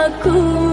aku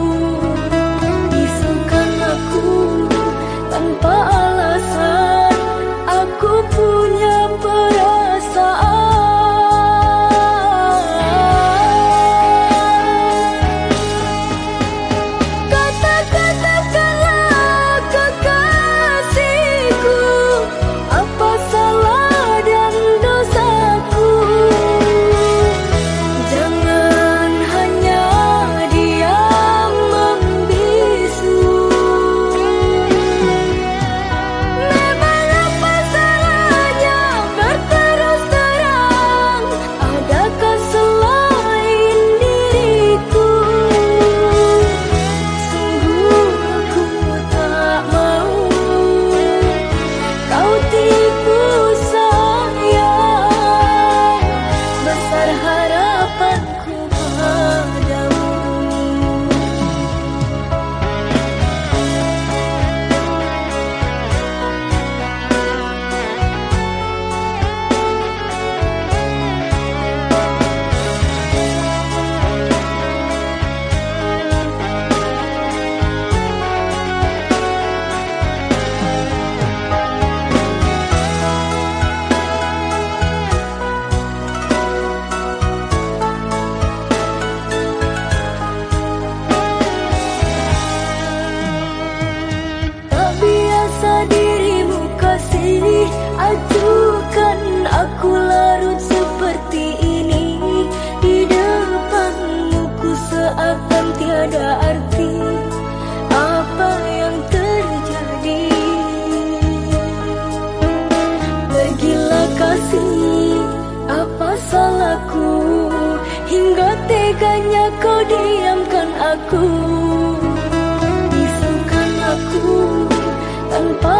aku. Hingga teganya kau diamkan aku. Disukan aku tanpa